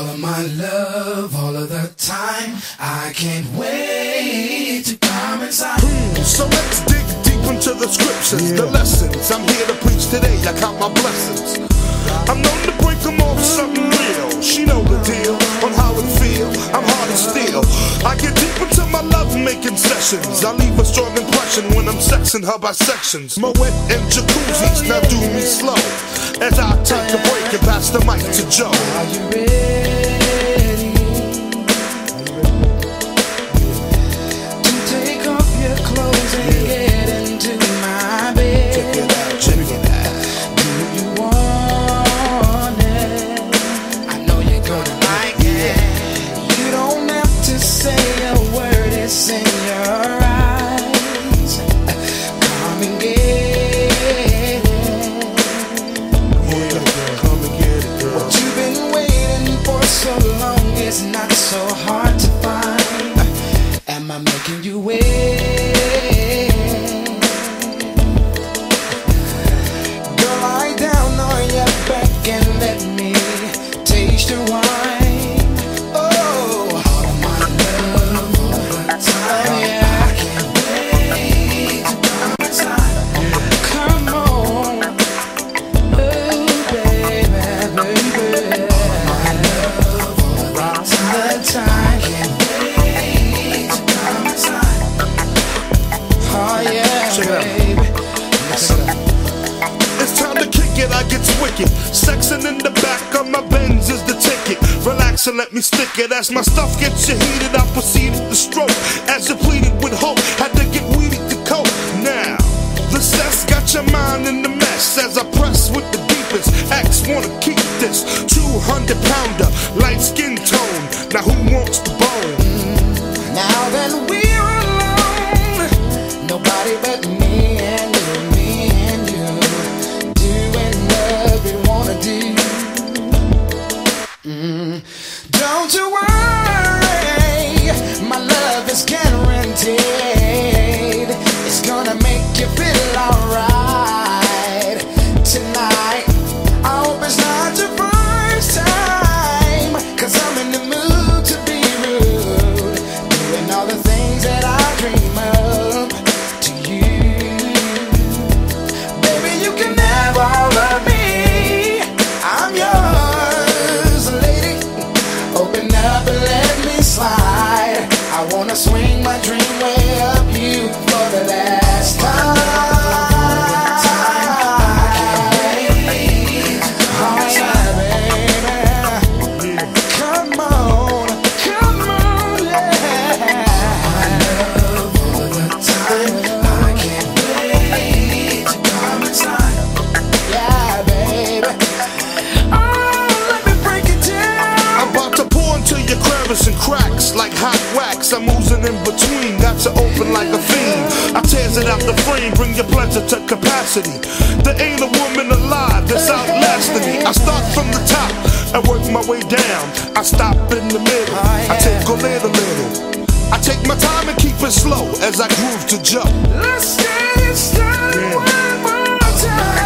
All of my love, all of the time. I can't wait to come inside. So let's dig deep into the scriptures, the lessons. I'm here to preach today. I count my blessings. I'm known to break them off something real. She know the deal on how it feel. I'm hard as steel. I get deep into my love making sessions. I leave a strong impression when I'm sexing her by sections. Moet and jacuzzis, now do me slow. As I take a break and pass the mic to Joe. You wait? Girl, lie down on your back and let me taste your wine. It's time to kick it, I get wicked. Sexing in the back of my Benz is the ticket. Relax and let me stick it. As my stuff gets you heated, I proceeded to stroke. As you pleaded with hope, had to get weeded to cope. Now, the cess got your mind in the mess. As I press with the deepest, X wanna keep this 200 pounder, light skin wanna swing my dream hot wax. I'm oozing in between, got to open like a fiend. I tears it out the frame, bring your pleasure to capacity. There ain't a woman alive that's outlasting me. I start from the top and work my way down. I stop in the middle, I take a little, little. I take my time and keep it slow as I groove to jump. Let's get it started one more time.